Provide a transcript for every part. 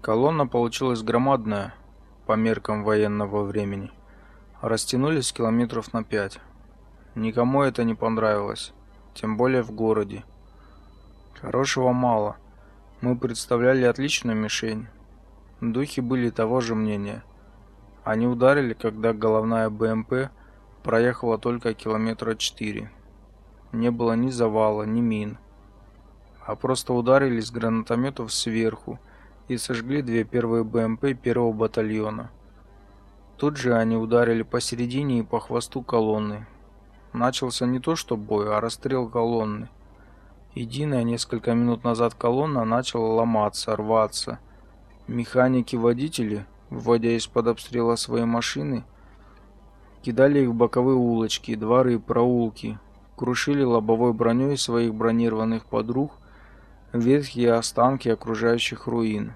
Колонна получилась громадная по меркам военного времени. Растянулись километров на пять. Никому это не понравилось, тем более в городе. Хорошего мало. Мы представляли отличную мишень. Духи были того же мнения. Они ударили, когда головная БМП проехала только километра четыре. Не было ни завала, ни мин. А просто ударили с гранатометов сверху и сожгли две первые БМП первого батальона. Тут же они ударили посередине и по хвосту колонны. Начался не то что бой, а расстрел колонны. Единая несколько минут назад колонна начала ломаться, рваться. Механики-водители, вводя из-под обстрела свои машины, кидали их в боковые улочки, дворы, проулки, крушили лобовой броней своих бронированных подруг ветхие останки окружающих руин.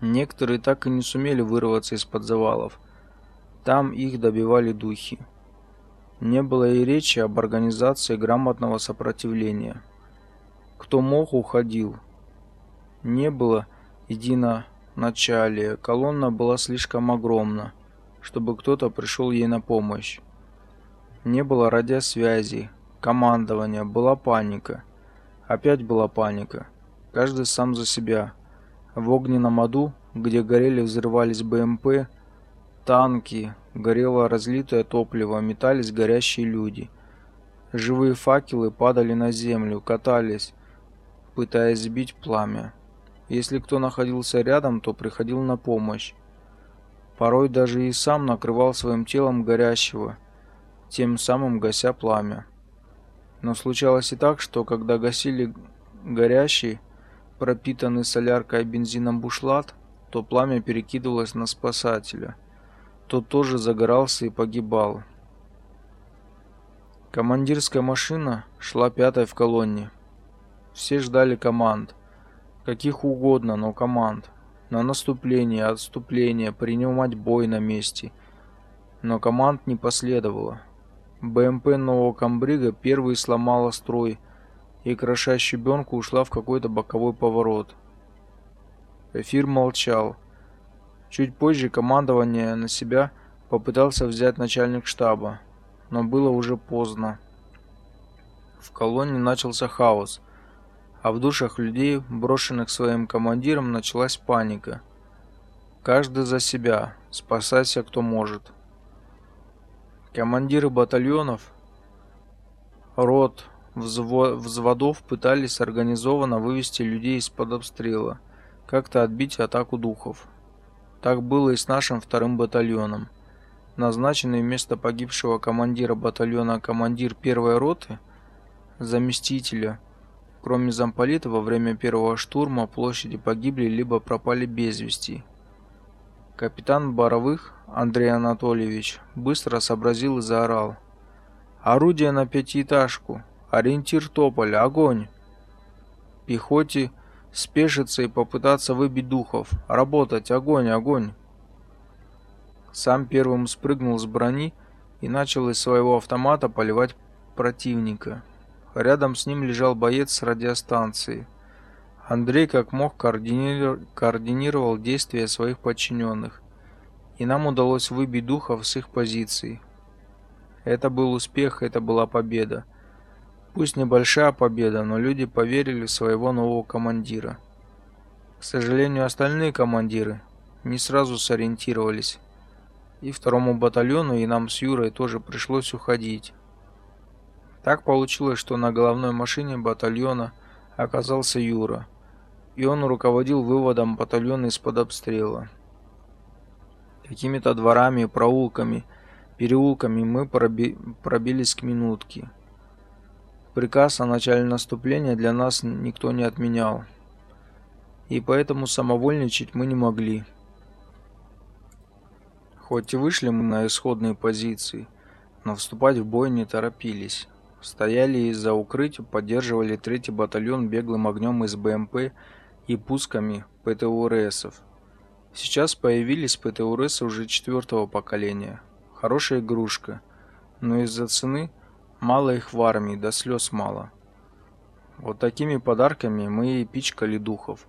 Некоторые так и не сумели вырваться из-под завалов. Там их добивали духи. Не было и речи об организации грамотного сопротивления. Кто мог, уходил. Не было единоначалия. Колонна была слишком огромна, чтобы кто-то пришел ей на помощь. Не было радиосвязи, командования, была паника. Опять была паника. Каждый сам за себя. В огненном аду, где горели взрывались БМП, танки, горело разлитое топливо, метались горящие люди. Живые факелы падали на землю, катались, пытаясь сбить пламя. Если кто находился рядом, то приходил на помощь. Порой даже и сам накрывал своим телом горящего, тем самым гася пламя. Но случалось и так, что когда гасили горящий, пропитанный соляркой и бензином бушлат, то пламя перекидывалось на спасателя. Тот тоже загорался и погибал. Командирская машина шла пятой в колонне. Все ждали команд. Каких угодно, но команд. На наступление, отступление, принимать бой на месте. Но команд не последовало. БМП нового комбрига первый сломала строй, и кроша щебенку ушла в какой-то боковой поворот. Эфир молчал. Чуть позже командование на себя попытался взять начальник штаба, но было уже поздно. В колонне начался хаос, а в душах людей, брошенных своим командиром, началась паника. Каждый за себя, спасайся кто может. Командиры батальонов, рот, взводов пытались организованно вывести людей из-под обстрела, как-то отбить атаку духов. Так было и с нашим вторым батальоном. Назначенный вместо погибшего командира батальона командир первой роты, заместителя, кроме замполита во время первого штурма площади погибли либо пропали без вести. Капитан Боровых Андрей Анатольевич быстро сообразил и заорал. «Орудие на пятиэтажку! Ориентир Тополь! Огонь!» Пехоте спешиться и попытаться выбить духов. Работать! Огонь! Огонь! Сам первым спрыгнул с брони и начал из своего автомата поливать противника. Рядом с ним лежал боец с радиостанции – Андрей как мог координировал, действия своих подчиненных, и нам удалось выбить духов с их позиций. Это был успех, это была победа. Пусть небольшая победа, но люди поверили в своего нового командира. К сожалению, остальные командиры не сразу сориентировались. И второму батальону, и нам с Юрой тоже пришлось уходить. Так получилось, что на головной машине батальона оказался Юра – и он руководил выводом батальона из-под обстрела. Какими-то дворами, проулками, переулками мы проби пробились к минутке. Приказ о начале наступления для нас никто не отменял, и поэтому самовольничать мы не могли. Хоть и вышли мы на исходные позиции, но вступать в бой не торопились. Стояли из-за укрытия, поддерживали третий батальон беглым огнем из БМП и пусками ПТУРСов. Сейчас появились ПТУРС уже четвертого поколения. Хорошая игрушка, но из-за цены мало их в армии, до слез мало. Вот такими подарками мы и пичкали духов.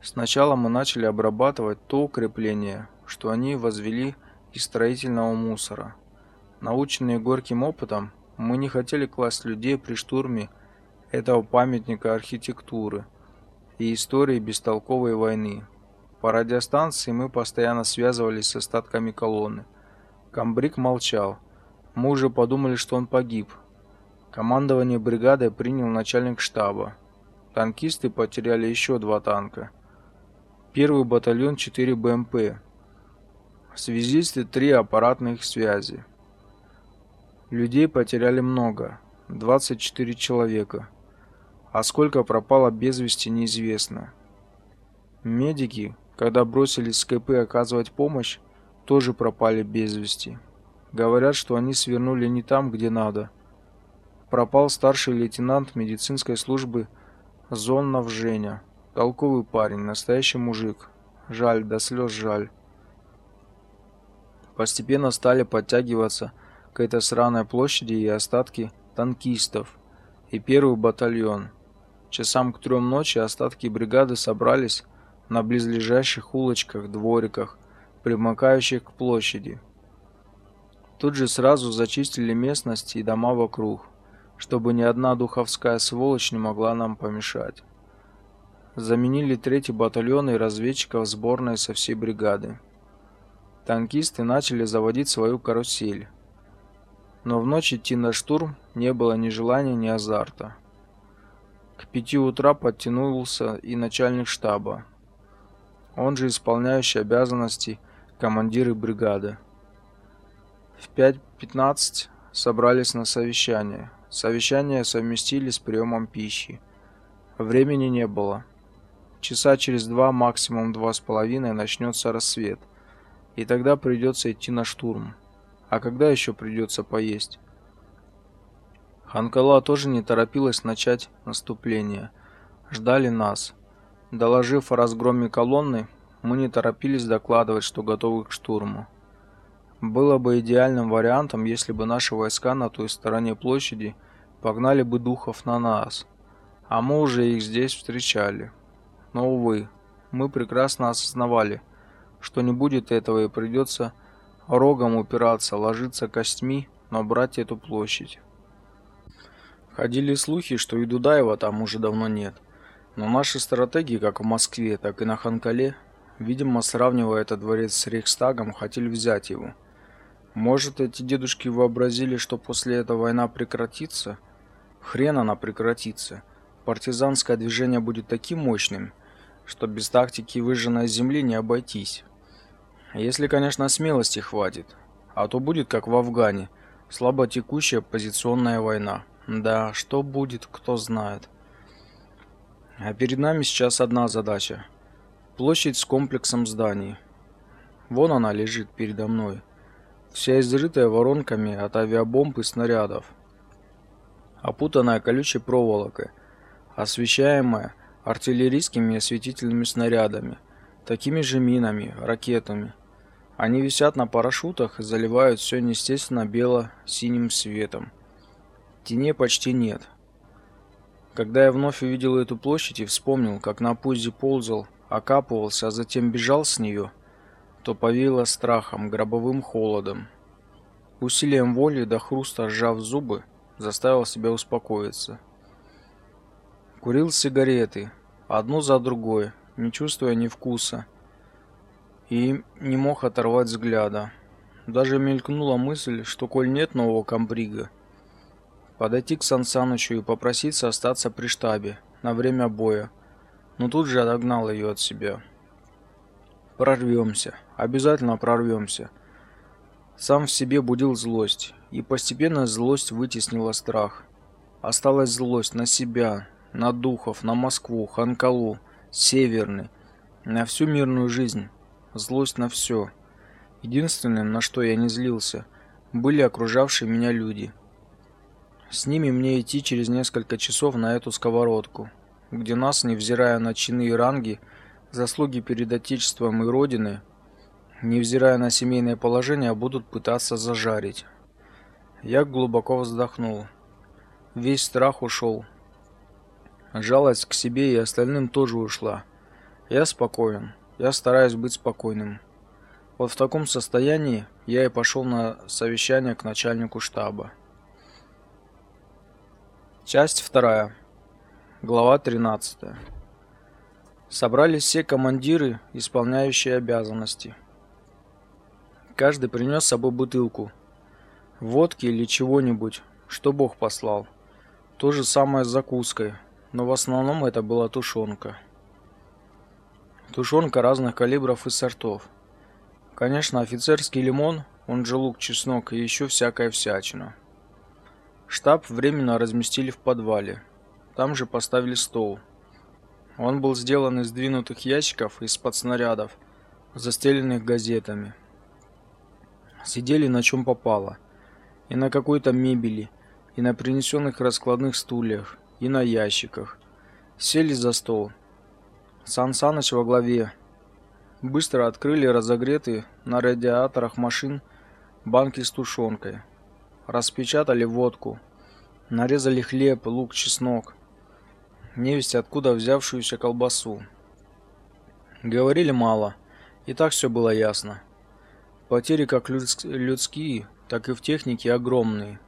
Сначала мы начали обрабатывать то укрепление, что они возвели из строительного мусора. Наученные горьким опытом, мы не хотели класть людей при штурме этого памятника архитектуры и истории бестолковой войны. По радиостанции мы постоянно связывались с остатками колонны. Камбрик молчал. Мы уже подумали, что он погиб. Командование бригады принял начальник штаба. Танкисты потеряли еще два танка. Первый батальон 4 БМП. Связисты 3 аппаратных связи. Людей потеряли много. 24 человека. А сколько пропало без вести неизвестно. Медики когда бросились с КП оказывать помощь, тоже пропали без вести. Говорят, что они свернули не там, где надо. Пропал старший лейтенант медицинской службы Зоннов Женя. Толковый парень, настоящий мужик. Жаль, до слез жаль. Постепенно стали подтягиваться к этой сраной площади и остатки танкистов и первый батальон. Часам к трем ночи остатки бригады собрались на близлежащих улочках, двориках, примыкающих к площади. Тут же сразу зачистили местность и дома вокруг, чтобы ни одна духовская сволочь не могла нам помешать. Заменили третий батальон и разведчиков сборной со всей бригады. Танкисты начали заводить свою карусель. Но в ночь идти на штурм не было ни желания, ни азарта. К пяти утра подтянулся и начальник штаба, он же исполняющий обязанности командира бригады. В 5.15 собрались на совещание. Совещание совместили с приемом пищи. Времени не было. Часа через два, максимум два с половиной, начнется рассвет. И тогда придется идти на штурм. А когда еще придется поесть? Ханкала тоже не торопилась начать наступление. Ждали нас. Доложив о разгроме колонны, мы не торопились докладывать, что готовы к штурму. Было бы идеальным вариантом, если бы наши войска на той стороне площади погнали бы духов на нас, а мы уже их здесь встречали. Но, увы, мы прекрасно осознавали, что не будет этого и придется рогом упираться, ложиться костьми, но брать эту площадь. Ходили слухи, что и Дудаева там уже давно нет. Но наши стратегии, как в Москве, так и на Ханкале, видимо, сравнивая этот дворец с Рейхстагом, хотели взять его. Может, эти дедушки вообразили, что после этого война прекратится? Хрен она прекратится. Партизанское движение будет таким мощным, что без тактики выжженной земли не обойтись. Если, конечно, смелости хватит. А то будет, как в Афгане, слабо текущая позиционная война. Да, что будет, кто знает. А перед нами сейчас одна задача. Площадь с комплексом зданий. Вон она лежит передо мной. Вся изрытая воронками от авиабомб и снарядов. Опутанная колючей проволокой. Освещаемая артиллерийскими осветительными снарядами. Такими же минами, ракетами. Они висят на парашютах и заливают все неестественно бело-синим светом. Теней почти нет. Когда я вновь увидел эту площадь и вспомнил, как на пузе ползал, окапывался, а затем бежал с нее, то повеяло страхом, гробовым холодом. Усилием воли до хруста сжав зубы, заставил себя успокоиться. Курил сигареты, одну за другой, не чувствуя ни вкуса, и не мог оторвать взгляда. Даже мелькнула мысль, что коль нет нового комбрига, подойти к Сан Санычу и попроситься остаться при штабе на время боя, но тут же отогнал ее от себя. Прорвемся, обязательно прорвемся. Сам в себе будил злость, и постепенно злость вытеснила страх. Осталась злость на себя, на духов, на Москву, Ханкалу, Северный, на всю мирную жизнь. Злость на все. Единственным, на что я не злился, были окружавшие меня люди – с ними мне идти через несколько часов на эту сковородку, где нас, невзирая на чины и ранги, заслуги перед отечеством и родиной, невзирая на семейное положение, будут пытаться зажарить. Я глубоко вздохнул. Весь страх ушел. Жалость к себе и остальным тоже ушла. Я спокоен. Я стараюсь быть спокойным. Вот в таком состоянии я и пошел на совещание к начальнику штаба. Часть вторая. Глава 13. Собрались все командиры, исполняющие обязанности. Каждый принес с собой бутылку водки или чего-нибудь, что Бог послал. То же самое с закуской, но в основном это была тушенка. Тушенка разных калибров и сортов. Конечно, офицерский лимон, он же лук, чеснок и еще всякая всячина. Штаб временно разместили в подвале. Там же поставили стол. Он был сделан из сдвинутых ящиков из-под снарядов, застеленных газетами. Сидели на чем попало. И на какой-то мебели, и на принесенных раскладных стульях, и на ящиках. Сели за стол. Сан Саныч во главе. Быстро открыли разогретые на радиаторах машин банки с тушенкой. Распечатали водку. Нарезали хлеб, лук, чеснок. Невесть откуда взявшуюся колбасу. Говорили мало, и так все было ясно. Потери как людские, так и в технике огромные.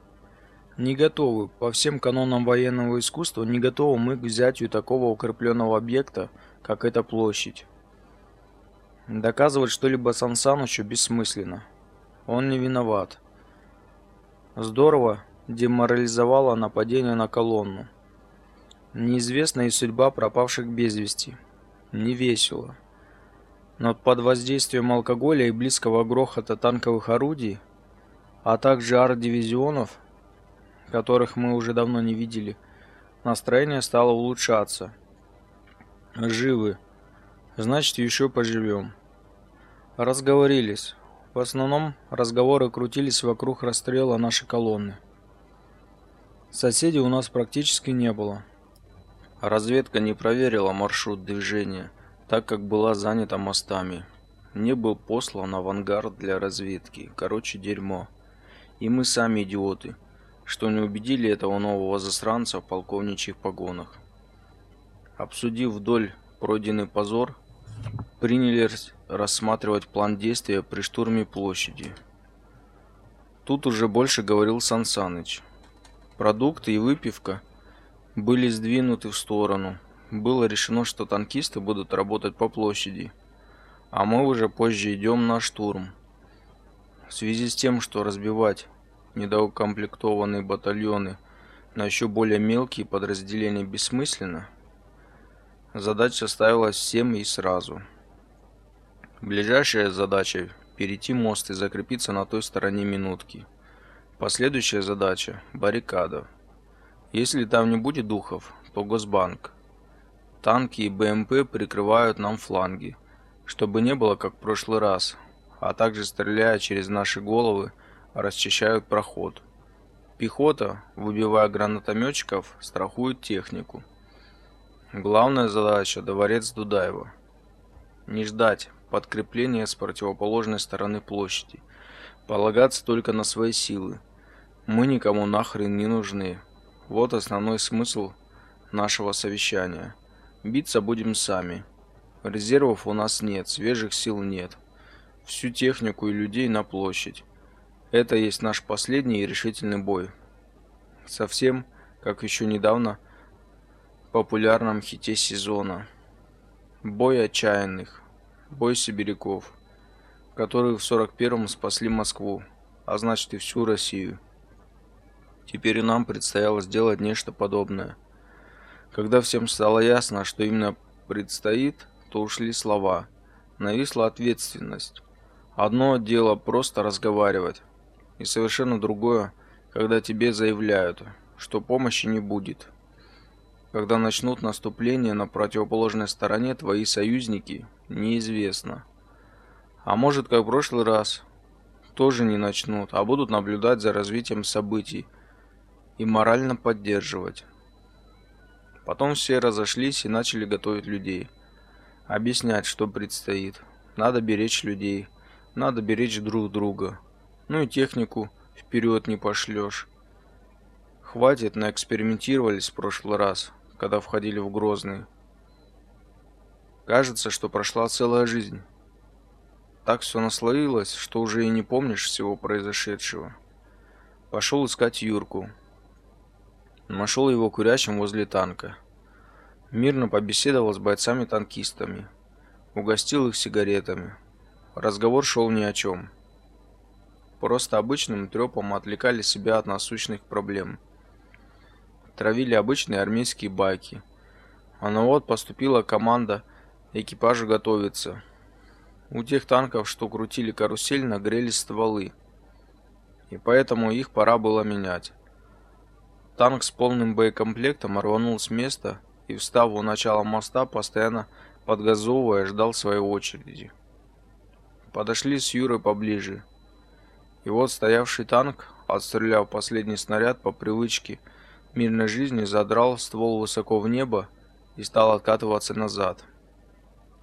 Не готовы, по всем канонам военного искусства, не готовы мы к взятию такого укрепленного объекта, как эта площадь. Доказывать что-либо Сансанычу бессмысленно. Он не виноват. Здорово деморализовало нападение на колонну. Неизвестна и судьба пропавших без вести. Не весело. Но под воздействием алкоголя и близкого грохота танковых орудий, а также арт-дивизионов, которых мы уже давно не видели, настроение стало улучшаться. Живы. Значит, еще поживем. Разговорились. В основном разговоры крутились вокруг расстрела нашей колонны. Соседей у нас практически не было. Разведка не проверила маршрут движения, так как была занята мостами. Не был послан авангард для разведки. Короче, дерьмо. И мы сами идиоты, что не убедили этого нового засранца в полковничьих погонах. Обсудив вдоль пройденный позор, приняли рассматривать план действия при штурме площади. Тут уже больше говорил Сан Саныч. Продукты и выпивка были сдвинуты в сторону. Было решено, что танкисты будут работать по площади, а мы уже позже идем на штурм. В связи с тем, что разбивать недоукомплектованные батальоны на еще более мелкие подразделения бессмысленно, задача ставилась всем и сразу. Ближайшая задача – перейти мост и закрепиться на той стороне минутки. Последующая задача – баррикада. Если там не будет духов, то Госбанк. Танки и БМП прикрывают нам фланги, чтобы не было как в прошлый раз, а также стреляя через наши головы, расчищают проход. Пехота, выбивая гранатометчиков, страхует технику. Главная задача – дворец Дудаева. Не ждать подкрепления с противоположной стороны площади. Полагаться только на свои силы. Мы никому нахрен не нужны. Вот основной смысл нашего совещания. Биться будем сами. Резервов у нас нет, свежих сил нет. Всю технику и людей на площадь. Это есть наш последний и решительный бой. Совсем, как еще недавно – популярном хите сезона. Бой отчаянных. Бой сибиряков, которые в 41-м спасли Москву, а значит и всю Россию. Теперь и нам предстояло сделать нечто подобное. Когда всем стало ясно, что именно предстоит, то ушли слова. Нависла ответственность. Одно дело просто разговаривать, и совершенно другое, когда тебе заявляют, что помощи не будет. Когда начнут наступление на противоположной стороне твои союзники, неизвестно. А может, как в прошлый раз, тоже не начнут, а будут наблюдать за развитием событий и морально поддерживать. Потом все разошлись и начали готовить людей. Объяснять, что предстоит. Надо беречь людей. Надо беречь друг друга. Ну и технику вперед не пошлешь. Хватит, наэкспериментировались в прошлый раз когда входили в Грозный. Кажется, что прошла целая жизнь. Так все наслоилось, что уже и не помнишь всего произошедшего. Пошел искать Юрку. Нашел его курящим возле танка. Мирно побеседовал с бойцами-танкистами. Угостил их сигаретами. Разговор шел ни о чем. Просто обычным трепом отвлекали себя от насущных проблем. Травили обычные армейские байки. А ну вот поступила команда экипажу готовиться. У тех танков, что крутили карусель, нагрелись стволы. И поэтому их пора было менять. Танк с полным боекомплектом рванул с места и, встав у начала моста, постоянно подгазовывая, ждал своей очереди. Подошли с Юрой поближе. И вот стоявший танк, отстреляв последний снаряд по привычке мирной жизни, задрал ствол высоко в небо и стал откатываться назад.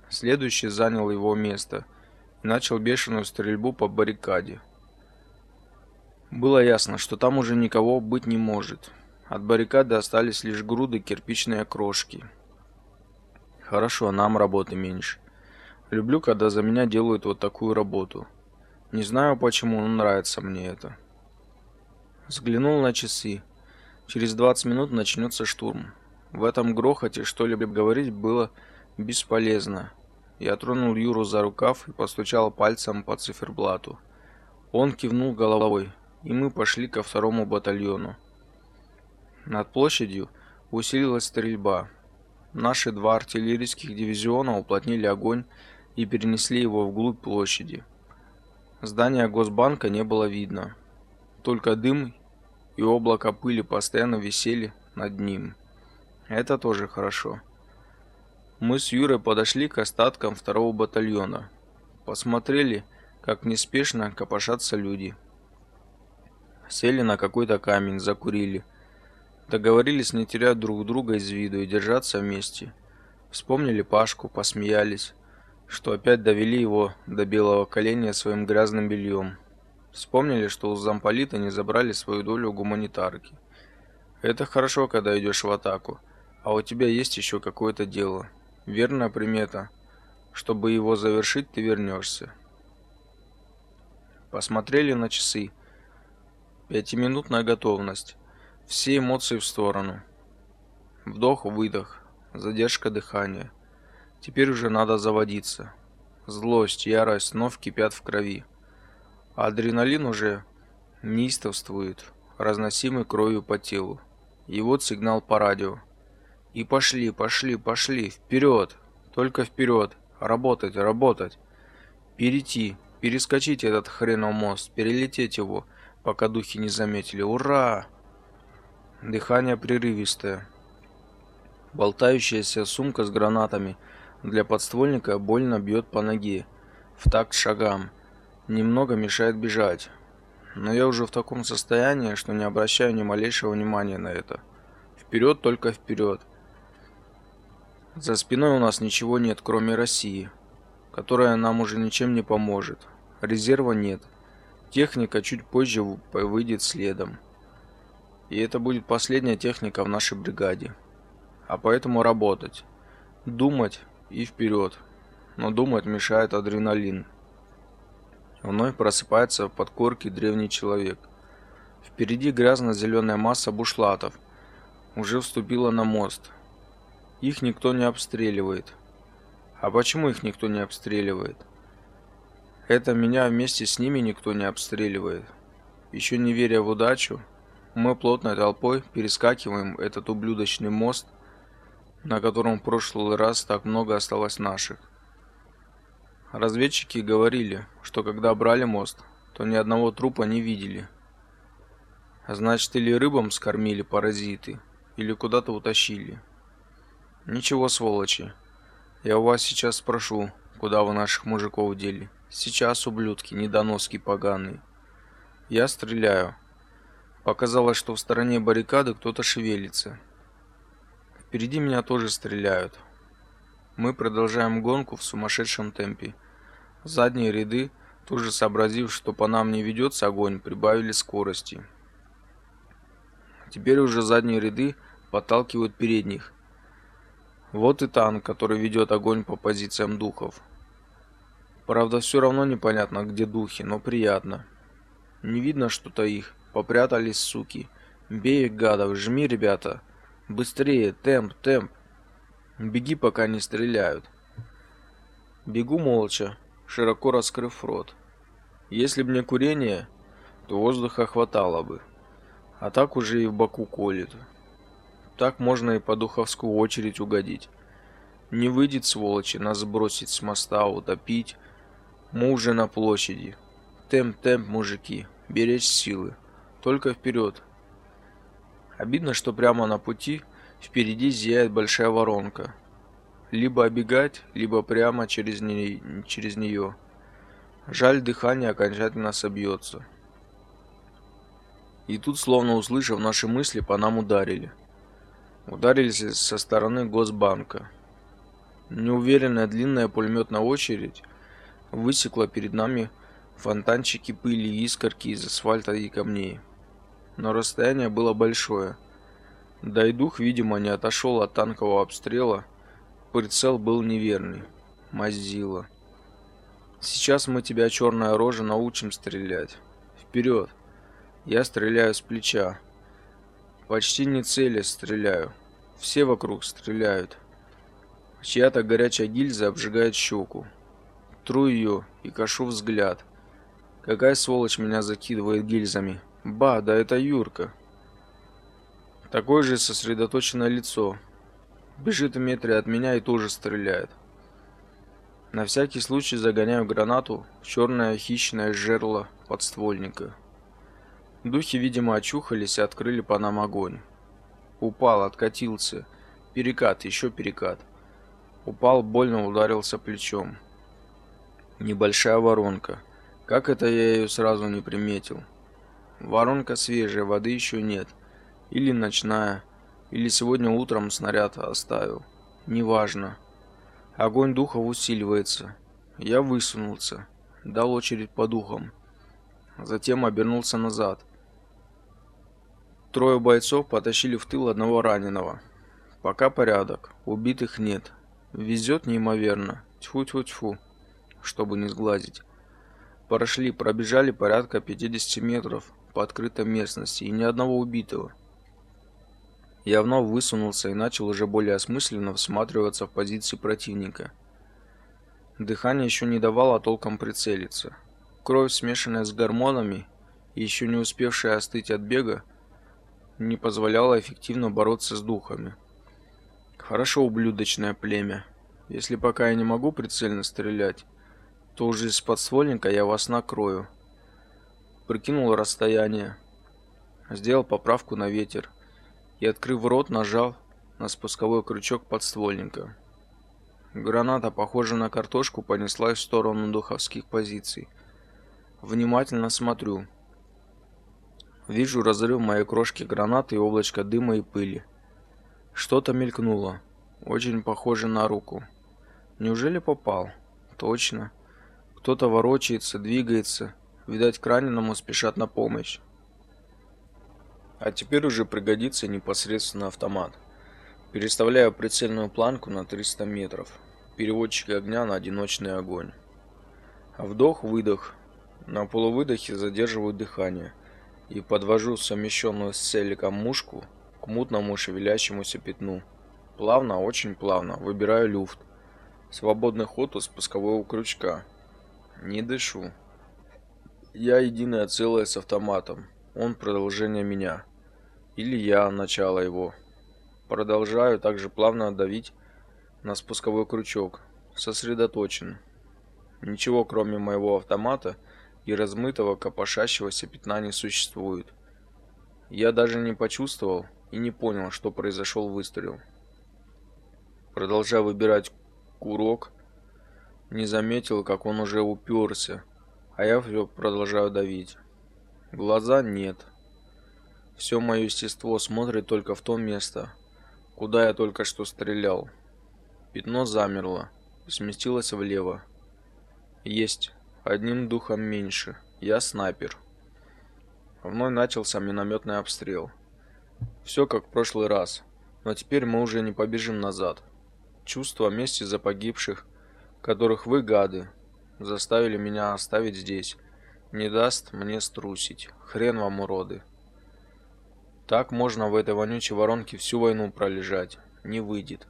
Следующий занял его место и начал бешеную стрельбу по баррикаде. Было ясно, что там уже никого быть не может. От баррикады остались лишь груды кирпичной крошки. Хорошо, нам работы меньше. Люблю, когда за меня делают вот такую работу. Не знаю почему, но нравится мне это. Взглянул на часы. Через 20 минут начнется штурм. В этом грохоте что-либо говорить было бесполезно. Я тронул Юру за рукав и постучал пальцем по циферблату. Он кивнул головой, и мы пошли ко второму батальону. Над площадью усилилась стрельба. Наши два артиллерийских дивизиона уплотнили огонь и перенесли его вглубь площади. Здания Госбанка не было видно. Только дым и облако пыли постоянно висели над ним. Это тоже хорошо. Мы с Юрой подошли к остаткам второго батальона. Посмотрели, как неспешно копошатся люди. Сели на какой-то камень, закурили. Договорились не терять друг друга из виду и держаться вместе. Вспомнили Пашку, посмеялись что опять довели его до белого коленя своим грязным бельем. Вспомнили, что у замполита не забрали свою долю гуманитарки. Это хорошо, когда идешь в атаку, а у тебя есть еще какое-то дело. Верная примета. Чтобы его завершить, ты вернешься. Посмотрели на часы. Пятиминутная готовность. Все эмоции в сторону. Вдох-выдох. Задержка дыхания. Теперь уже надо заводиться. Злость, ярость вновь кипят в крови. Адреналин уже неистовствует, разносимый кровью по телу. И вот сигнал по радио. И пошли, пошли, пошли, вперед, только вперед, работать, работать. Перейти, перескочить этот хренов мост, перелететь его, пока духи не заметили. Ура! Дыхание прерывистое. Болтающаяся сумка с гранатами – для подствольника больно бьет по ноге, в такт шагам. Немного мешает бежать. Но я уже в таком состоянии, что не обращаю ни малейшего внимания на это. Вперед только вперед. За спиной у нас ничего нет, кроме России, которая нам уже ничем не поможет. Резерва нет. Техника чуть позже выйдет следом. И это будет последняя техника в нашей бригаде. А поэтому работать. Думать и вперед. Но думать мешает адреналин. Вновь просыпается в подкорке древний человек. Впереди грязно-зеленая масса бушлатов. Уже вступила на мост. Их никто не обстреливает. А почему их никто не обстреливает? Это меня вместе с ними никто не обстреливает. Еще не веря в удачу, мы плотной толпой перескакиваем этот ублюдочный мост – на котором в прошлый раз так много осталось наших. Разведчики говорили, что когда брали мост, то ни одного трупа не видели. Значит, или рыбам скормили паразиты, или куда-то утащили. Ничего, сволочи. Я у вас сейчас спрошу, куда вы наших мужиков дели. Сейчас, ублюдки, недоноски поганые. Я стреляю. Показалось, что в стороне баррикады кто-то шевелится. Впереди меня тоже стреляют. Мы продолжаем гонку в сумасшедшем темпе. Задние ряды, тоже сообразив, что по нам не ведется огонь, прибавили скорости. Теперь уже задние ряды подталкивают передних. Вот и танк, который ведет огонь по позициям духов. Правда, все равно непонятно, где духи, но приятно. Не видно что-то их. Попрятались, суки. Бей их, гадов, жми, ребята. Быстрее, темп, темп. Беги, пока не стреляют. Бегу молча, широко раскрыв рот. Если б не курение, то воздуха хватало бы. А так уже и в боку колет. Так можно и по духовскую очередь угодить. Не выйдет, сволочи, нас сбросить с моста, утопить. Мы уже на площади. Темп-темп, мужики, беречь силы. Только вперед. Обидно, что прямо на пути впереди зияет большая воронка. Либо обегать, либо прямо через, не... через нее. Жаль, дыхание окончательно собьется. И тут, словно услышав наши мысли, по нам ударили. Ударились со стороны Госбанка. Неуверенная длинная пулеметная очередь высекла перед нами фонтанчики пыли и искорки из асфальта и камней. Но расстояние было большое. Да и дух, видимо, не отошел от танкового обстрела. Прицел был неверный. Мазила. Сейчас мы тебя, черная рожа, научим стрелять. Вперед! Я стреляю с плеча. Почти не цели стреляю. Все вокруг стреляют. Чья-то горячая гильза обжигает щеку. Тру ее и кашу взгляд. Какая сволочь меня закидывает гильзами. Ба, да это Юрка. Такое же сосредоточенное лицо. Бежит в метре от меня и тоже стреляет. На всякий случай загоняю гранату в черное хищное жерло подствольника. Духи, видимо, очухались и открыли по нам огонь. Упал, откатился. Перекат, еще перекат. Упал, больно ударился плечом. Небольшая воронка. Как это я ее сразу не приметил? Воронка свежая, воды еще нет. Или ночная, или сегодня утром снаряд оставил. Неважно. Огонь духов усиливается. Я высунулся, дал очередь по духам. Затем обернулся назад. Трое бойцов потащили в тыл одного раненого. Пока порядок, убитых нет. Везет неимоверно. Тьфу-тьфу-тьфу, чтобы не сглазить. Прошли, пробежали порядка 50 метров по открытой местности и ни одного убитого. Я вновь высунулся и начал уже более осмысленно всматриваться в позиции противника. Дыхание еще не давало толком прицелиться. Кровь, смешанная с гормонами и еще не успевшая остыть от бега, не позволяло эффективно бороться с духами. Хорошо ублюдочное племя. Если пока я не могу прицельно стрелять, то уже из подствольника я вас накрою. Прикинул расстояние, сделал поправку на ветер и, открыв рот, нажал на спусковой крючок подствольника. Граната, похожая на картошку, понеслась в сторону духовских позиций. Внимательно смотрю. Вижу разрыв моей крошки гранаты и облачко дыма и пыли. Что-то мелькнуло. Очень похоже на руку. Неужели попал? Точно. Кто-то ворочается, двигается. Видать, к раненому спешат на помощь. А теперь уже пригодится непосредственно автомат. Переставляю прицельную планку на 300 метров. Переводчик огня на одиночный огонь. Вдох-выдох. На полувыдохе задерживаю дыхание и подвожу совмещенную с целиком мушку к мутному шевелящемуся пятну. Плавно, очень плавно выбираю люфт. Свободный ход у спускового крючка. Не дышу. Я единое целое с автоматом. Он продолжение меня. Или я начало его. Продолжаю также плавно давить на спусковой крючок. Сосредоточен. Ничего кроме моего автомата и размытого копошащегося пятна не существует. Я даже не почувствовал и не понял, что произошел выстрел. Продолжая выбирать курок, не заметил, как он уже уперся, а я все продолжаю давить. Глаза нет. Все мое естество смотрит только в то место, куда я только что стрелял. Пятно замерло сместилось влево. Есть. Одним духом меньше. Я снайпер. Вновь начался минометный обстрел. Все как в прошлый раз, но теперь мы уже не побежим назад. Чувство мести за погибших, которых вы, гады, заставили меня оставить здесь, не даст мне струсить. Хрен вам, уроды. Так можно в этой вонючей воронке всю войну пролежать. Не выйдет.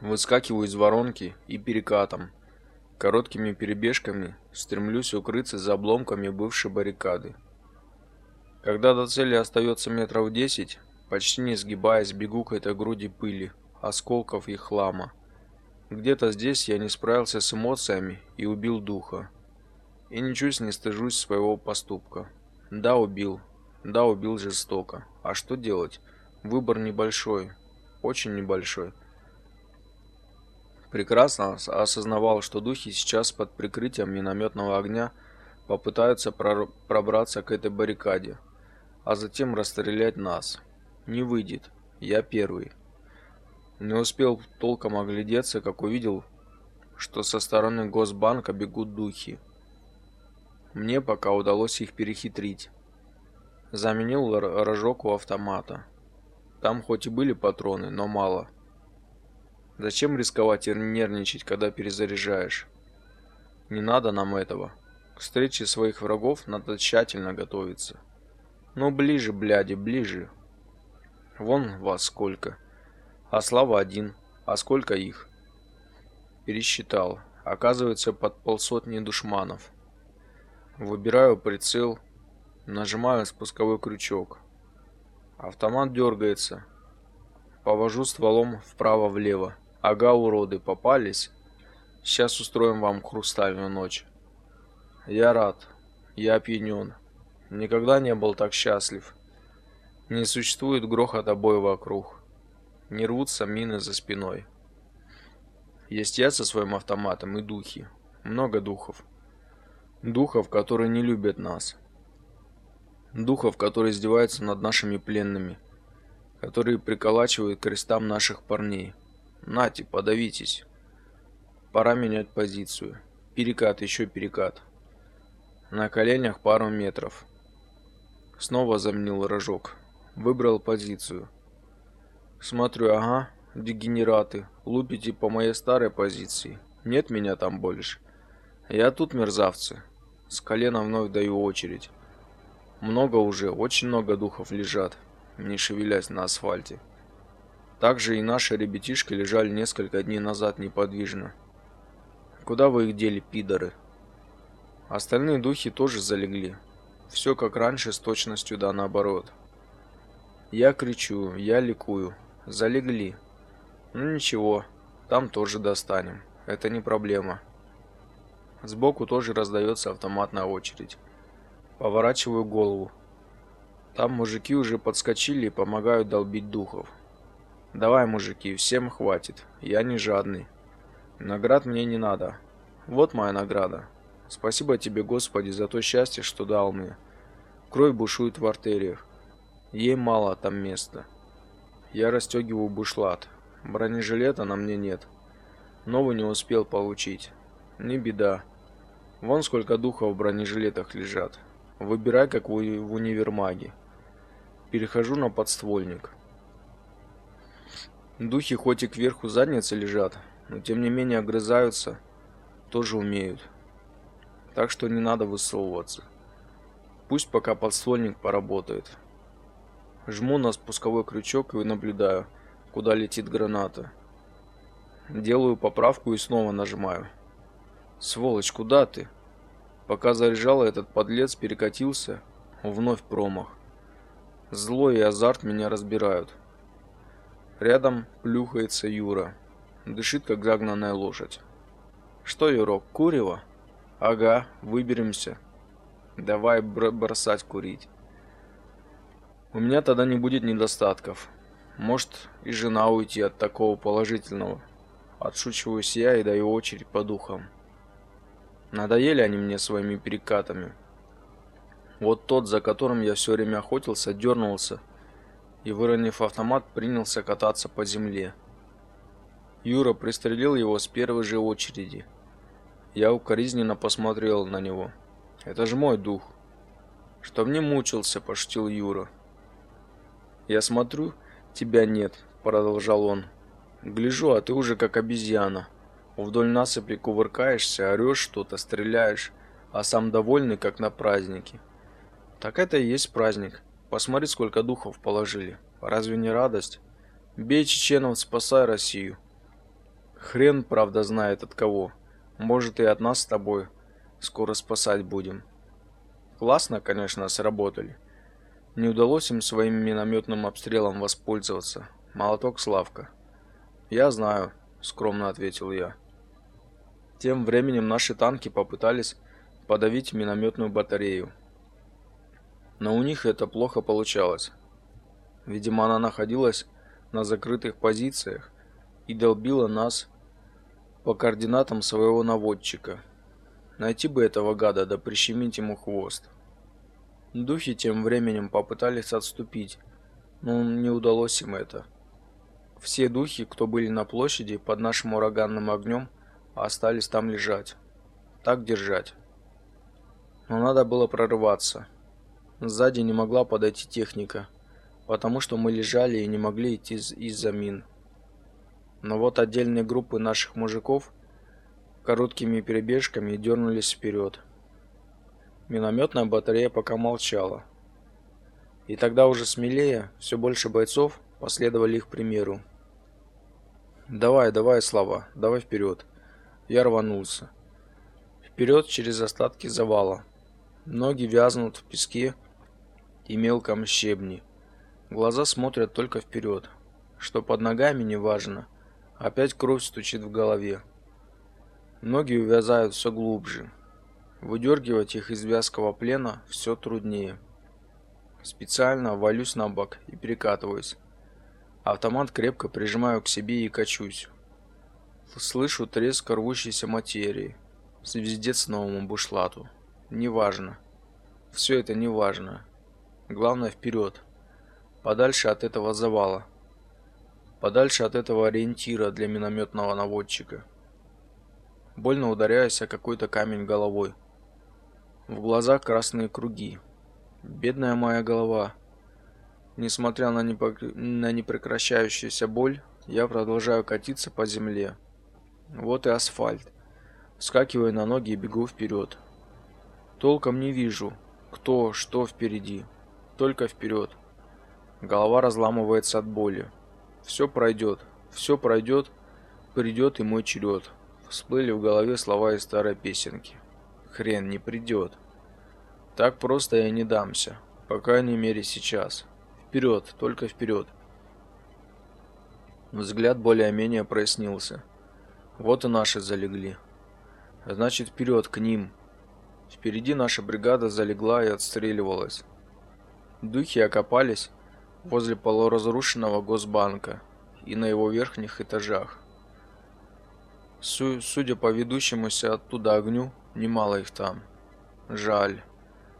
Выскакиваю из воронки и перекатом. Короткими перебежками стремлюсь укрыться за обломками бывшей баррикады. Когда до цели остается метров десять, почти не сгибаясь, бегу к этой груди пыли, осколков и хлама. Где-то здесь я не справился с эмоциями и убил духа. И ничуть не стыжусь своего поступка. Да, убил. Да, убил жестоко. А что делать? Выбор небольшой. Очень небольшой. Прекрасно осознавал, что духи сейчас под прикрытием минометного огня попытаются пробраться к этой баррикаде, а затем расстрелять нас. Не выйдет. Я первый. Не успел толком оглядеться, как увидел, что со стороны Госбанка бегут духи. Мне пока удалось их перехитрить. Заменил рожок у автомата. Там хоть и были патроны, но мало. Зачем рисковать и нервничать, когда перезаряжаешь? Не надо нам этого. К встрече своих врагов надо тщательно готовиться. Ну ближе, бляди, ближе. Вон вас сколько. А слава один. А сколько их? Пересчитал. Оказывается, под полсотни душманов. Выбираю прицел, нажимаю спусковой крючок. Автомат дергается. Повожу стволом вправо-влево. Ага, уроды, попались. Сейчас устроим вам хрустальную ночь. Я рад. Я опьянен. Никогда не был так счастлив. Не существует грохота боя вокруг. Не рвутся мины за спиной. Есть я со своим автоматом и духи. Много духов. Духов, которые не любят нас. Духов, которые издеваются над нашими пленными. Которые приколачивают к крестам наших парней. Нате, подавитесь. Пора менять позицию. Перекат, еще перекат. На коленях пару метров. Снова заменил рожок. Выбрал позицию. Смотрю, ага, дегенераты, лупите по моей старой позиции. Нет меня там больше. Я тут, мерзавцы. С колена вновь даю очередь. Много уже, очень много духов лежат, не шевелясь на асфальте. Также и наши ребятишки лежали несколько дней назад неподвижно. Куда вы их дели, пидоры? Остальные духи тоже залегли. Все как раньше, с точностью да наоборот. Я кричу, я ликую. Залегли. Ну ничего, там тоже достанем. Это не проблема. Сбоку тоже раздается автоматная очередь. Поворачиваю голову. Там мужики уже подскочили и помогают долбить духов. Давай, мужики, всем хватит. Я не жадный. Наград мне не надо. Вот моя награда. Спасибо тебе, Господи, за то счастье, что дал мне. Кровь бушует в артериях. Ей мало там места. Я расстегиваю бушлат. Бронежилета на мне нет. Новый не успел получить. Не беда. Вон сколько духов в бронежилетах лежат. Выбирай, как в универмаге. Перехожу на подствольник. Духи хоть и кверху задницы лежат, но тем не менее огрызаются, тоже умеют. Так что не надо высовываться. Пусть пока подствольник поработает. Жму на спусковой крючок и наблюдаю, куда летит граната. Делаю поправку и снова нажимаю. Сволочь, куда ты? Пока заряжала, этот подлец перекатился, вновь промах. Зло и азарт меня разбирают. Рядом плюхается Юра. Дышит, как загнанная лошадь. Что, Юрок, курево? Ага, выберемся. Давай бросать курить. У меня тогда не будет недостатков. Может, и жена уйти от такого положительного. Отшучиваюсь я и даю очередь по духам. Надоели они мне своими перекатами. Вот тот, за которым я все время охотился, дернулся и, выронив автомат, принялся кататься по земле. Юра пристрелил его с первой же очереди. Я укоризненно посмотрел на него. Это же мой дух. Что мне мучился, пошутил Юра. Я смотрю, тебя нет, продолжал он. Гляжу, а ты уже как обезьяна. Вдоль насыпи кувыркаешься, орешь что-то, стреляешь, а сам довольный, как на празднике. Так это и есть праздник. Посмотри, сколько духов положили. Разве не радость? Бей чеченов, спасай Россию. Хрен, правда, знает от кого. Может, и от нас с тобой скоро спасать будем. Классно, конечно, сработали. Не удалось им своим минометным обстрелом воспользоваться. Молоток Славка. Я знаю, скромно ответил я. Тем временем наши танки попытались подавить минометную батарею. Но у них это плохо получалось. Видимо, она находилась на закрытых позициях и долбила нас по координатам своего наводчика. Найти бы этого гада, да прищемить ему хвост. Духи тем временем попытались отступить, но не удалось им это. Все духи, кто были на площади под нашим ураганным огнем, остались там лежать. Так держать. Но надо было прорываться. Сзади не могла подойти техника, потому что мы лежали и не могли идти из-за мин. Но вот отдельные группы наших мужиков короткими перебежками дернулись вперед. Минометная батарея пока молчала. И тогда уже смелее, все больше бойцов последовали их примеру. Давай, давай, Слава, давай вперед. Я рванулся. Вперед через остатки завала. Ноги вязнут в песке и мелком щебне. Глаза смотрят только вперед. Что под ногами неважно. Опять кровь стучит в голове. Ноги увязают все глубже. Выдергивать их из вязкого плена все труднее. Специально валюсь на бок и перекатываюсь. Автомат крепко прижимаю к себе и качусь. Слышу треск рвущейся материи. Звездец новому бушлату. Неважно. Все это неважно. Главное вперед. Подальше от этого завала. Подальше от этого ориентира для минометного наводчика. Больно ударяюсь о какой-то камень головой. В глазах красные круги. Бедная моя голова. Несмотря на, на непрекращающуюся боль, я продолжаю катиться по земле. Вот и асфальт. Вскакиваю на ноги и бегу вперед. Толком не вижу, кто, что впереди. Только вперед. Голова разламывается от боли. Все пройдет, все пройдет, придет и мой черед. Всплыли в голове слова из старой песенки хрен не придет. Так просто я не дамся, по крайней мере сейчас. Вперед, только вперед. Взгляд более-менее прояснился. Вот и наши залегли. Значит, вперед к ним. Впереди наша бригада залегла и отстреливалась. Духи окопались возле полуразрушенного Госбанка и на его верхних этажах. Судя по ведущемуся оттуда огню, Немало их там. Жаль.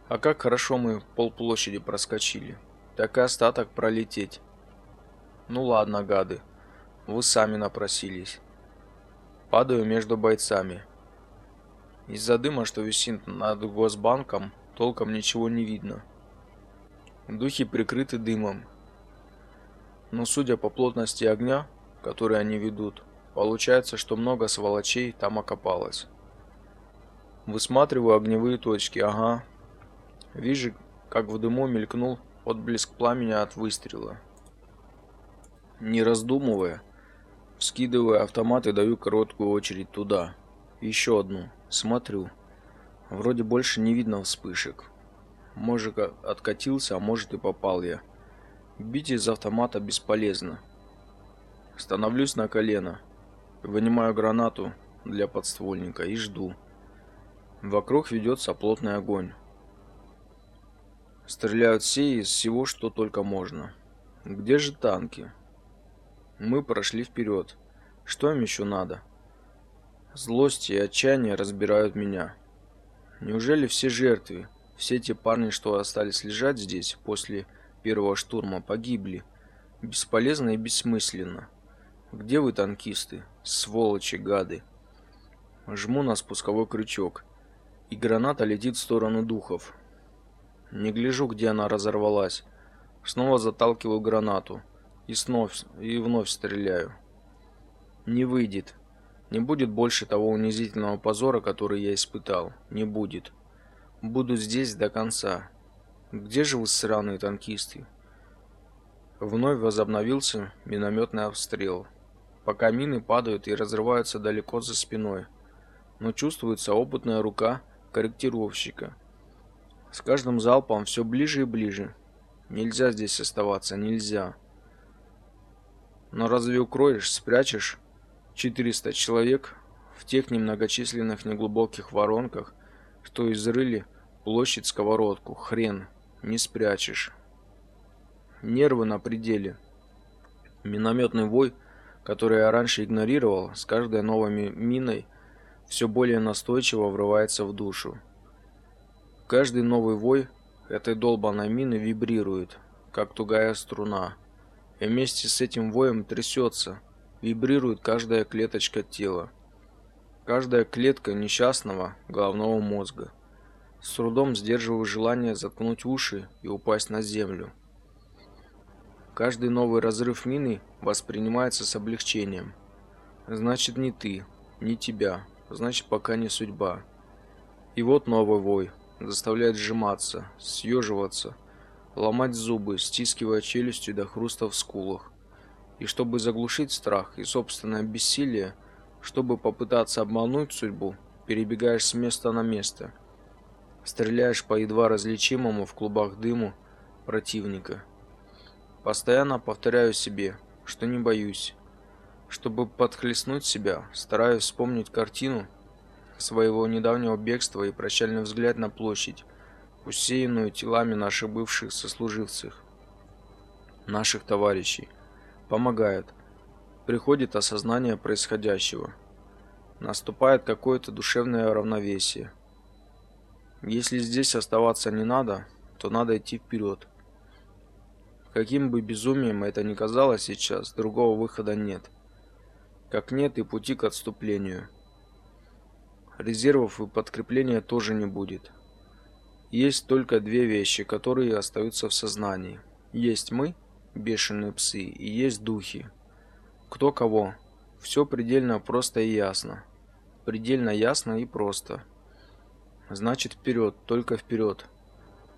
А как хорошо мы полплощади проскочили. Так и остаток пролететь. Ну ладно, гады. Вы сами напросились. Падаю между бойцами. Из-за дыма, что висит над Госбанком, толком ничего не видно. Духи прикрыты дымом. Но судя по плотности огня, который они ведут, получается, что много сволочей там окопалось. Высматриваю огневые точки. Ага. Вижу, как в дыму мелькнул отблеск пламени от выстрела. Не раздумывая, вскидываю автомат и даю короткую очередь туда. Еще одну. Смотрю. Вроде больше не видно вспышек. Может, откатился, а может и попал я. Бить из автомата бесполезно. Становлюсь на колено. Вынимаю гранату для подствольника и жду. Вокруг ведется плотный огонь. Стреляют все из всего, что только можно. Где же танки? Мы прошли вперед. Что им еще надо? Злость и отчаяние разбирают меня. Неужели все жертвы, все те парни, что остались лежать здесь после первого штурма, погибли? Бесполезно и бессмысленно. Где вы, танкисты? Сволочи, гады. Жму на спусковой крючок и граната летит в сторону духов. Не гляжу, где она разорвалась. Снова заталкиваю гранату и снова и вновь стреляю. Не выйдет. Не будет больше того унизительного позора, который я испытал. Не будет. Буду здесь до конца. Где же вы, сраные танкисты? Вновь возобновился минометный обстрел. Пока мины падают и разрываются далеко за спиной. Но чувствуется опытная рука корректировщика. С каждым залпом все ближе и ближе. Нельзя здесь оставаться, нельзя. Но разве укроешь, спрячешь 400 человек в тех немногочисленных неглубоких воронках, что изрыли площадь сковородку? Хрен, не спрячешь. Нервы на пределе. Минометный вой, который я раньше игнорировал, с каждой новой миной все более настойчиво врывается в душу. Каждый новый вой этой долбаной мины вибрирует, как тугая струна, и вместе с этим воем трясется, вибрирует каждая клеточка тела, каждая клетка несчастного головного мозга. С трудом сдерживаю желание заткнуть уши и упасть на землю. Каждый новый разрыв мины воспринимается с облегчением. Значит, не ты, не тебя, значит, пока не судьба. И вот новый вой заставляет сжиматься, съеживаться, ломать зубы, стискивая челюстью до хруста в скулах. И чтобы заглушить страх и собственное бессилие, чтобы попытаться обмануть судьбу, перебегаешь с места на место. Стреляешь по едва различимому в клубах дыму противника. Постоянно повторяю себе, что не боюсь. Чтобы подхлестнуть себя, стараюсь вспомнить картину своего недавнего бегства и прощальный взгляд на площадь, усеянную телами наших бывших сослуживцев, наших товарищей. Помогает. Приходит осознание происходящего. Наступает какое-то душевное равновесие. Если здесь оставаться не надо, то надо идти вперед. Каким бы безумием это ни казалось сейчас, другого выхода нет. Как нет и пути к отступлению. Резервов и подкрепления тоже не будет. Есть только две вещи, которые остаются в сознании. Есть мы, бешеные псы, и есть духи. Кто кого? Все предельно просто и ясно. Предельно ясно и просто. Значит, вперед, только вперед.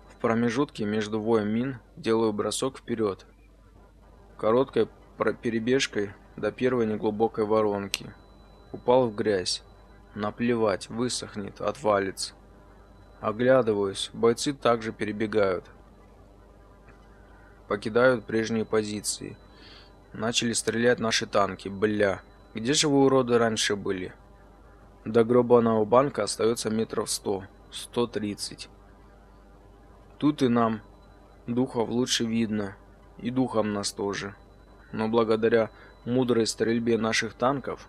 В промежутке между воем мин делаю бросок вперед. Короткой перебежкой до первой неглубокой воронки. Упал в грязь. Наплевать, высохнет, отвалится. Оглядываюсь, бойцы также перебегают. Покидают прежние позиции. Начали стрелять наши танки, бля. Где же вы, уроды, раньше были? До гробаного банка остается метров сто, сто тридцать. Тут и нам духов лучше видно, и духом нас тоже. Но благодаря мудрой стрельбе наших танков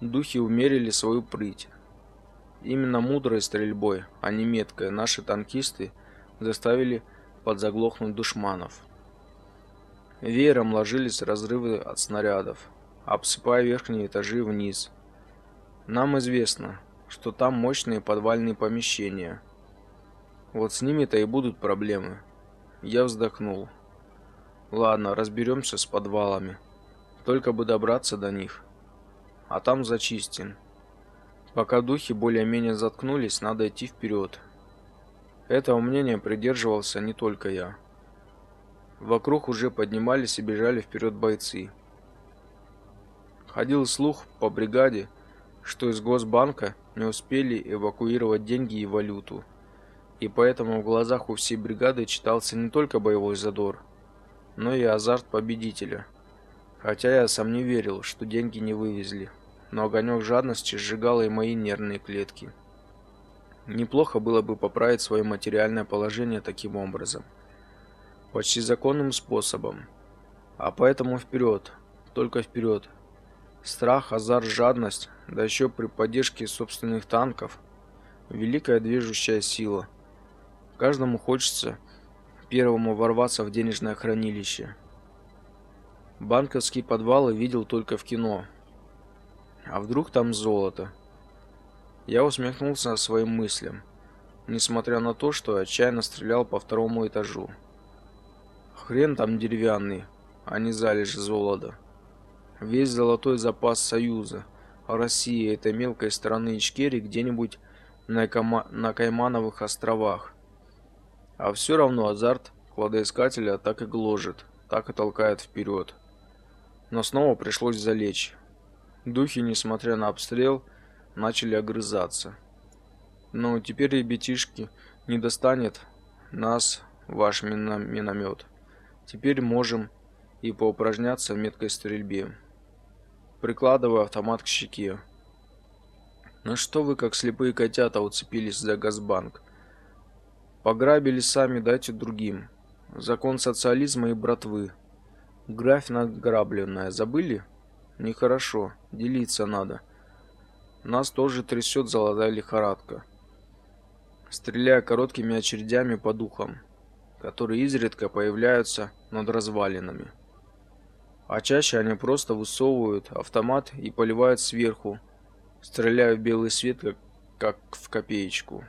Духи умерили свою прыть. Именно мудрой стрельбой, а не меткой, наши танкисты заставили подзаглохнуть душманов. Веером ложились разрывы от снарядов, обсыпая верхние этажи вниз. Нам известно, что там мощные подвальные помещения. Вот с ними-то и будут проблемы. Я вздохнул. Ладно, разберемся с подвалами. Только бы добраться до них а там зачистим. Пока духи более-менее заткнулись, надо идти вперед. Этого мнения придерживался не только я. Вокруг уже поднимались и бежали вперед бойцы. Ходил слух по бригаде, что из Госбанка не успели эвакуировать деньги и валюту. И поэтому в глазах у всей бригады читался не только боевой задор, но и азарт победителя – Хотя я сам не верил, что деньги не вывезли, но огонек жадности сжигал и мои нервные клетки. Неплохо было бы поправить свое материальное положение таким образом. Почти законным способом. А поэтому вперед, только вперед. Страх, азарт, жадность, да еще при поддержке собственных танков – великая движущая сила. Каждому хочется первому ворваться в денежное хранилище – Банковские подвалы видел только в кино. А вдруг там золото? Я усмехнулся своим мыслям, несмотря на то, что отчаянно стрелял по второму этажу. Хрен там деревянный, а не залежи золота. Весь золотой запас Союза. Россия этой мелкой страны Ичкерии где-нибудь на, Кама... на Каймановых островах. А все равно азарт кладоискателя так и гложет, так и толкает вперед. Но снова пришлось залечь. Духи, несмотря на обстрел, начали огрызаться. Но теперь ребятишки не достанет нас ваш миномет. Теперь можем и поупражняться в меткой стрельбе. Прикладывая автомат к щеке. Ну что вы, как слепые котята, уцепились за Газбанк? Пограбили сами, дайте другим. Закон социализма и братвы. Графь награбленная забыли? Нехорошо, делиться надо. Нас тоже трясет золотая лихорадка. Стреляя короткими очередями по духам, которые изредка появляются над развалинами. А чаще они просто высовывают автомат и поливают сверху, стреляя в белый свет, как, как в копеечку.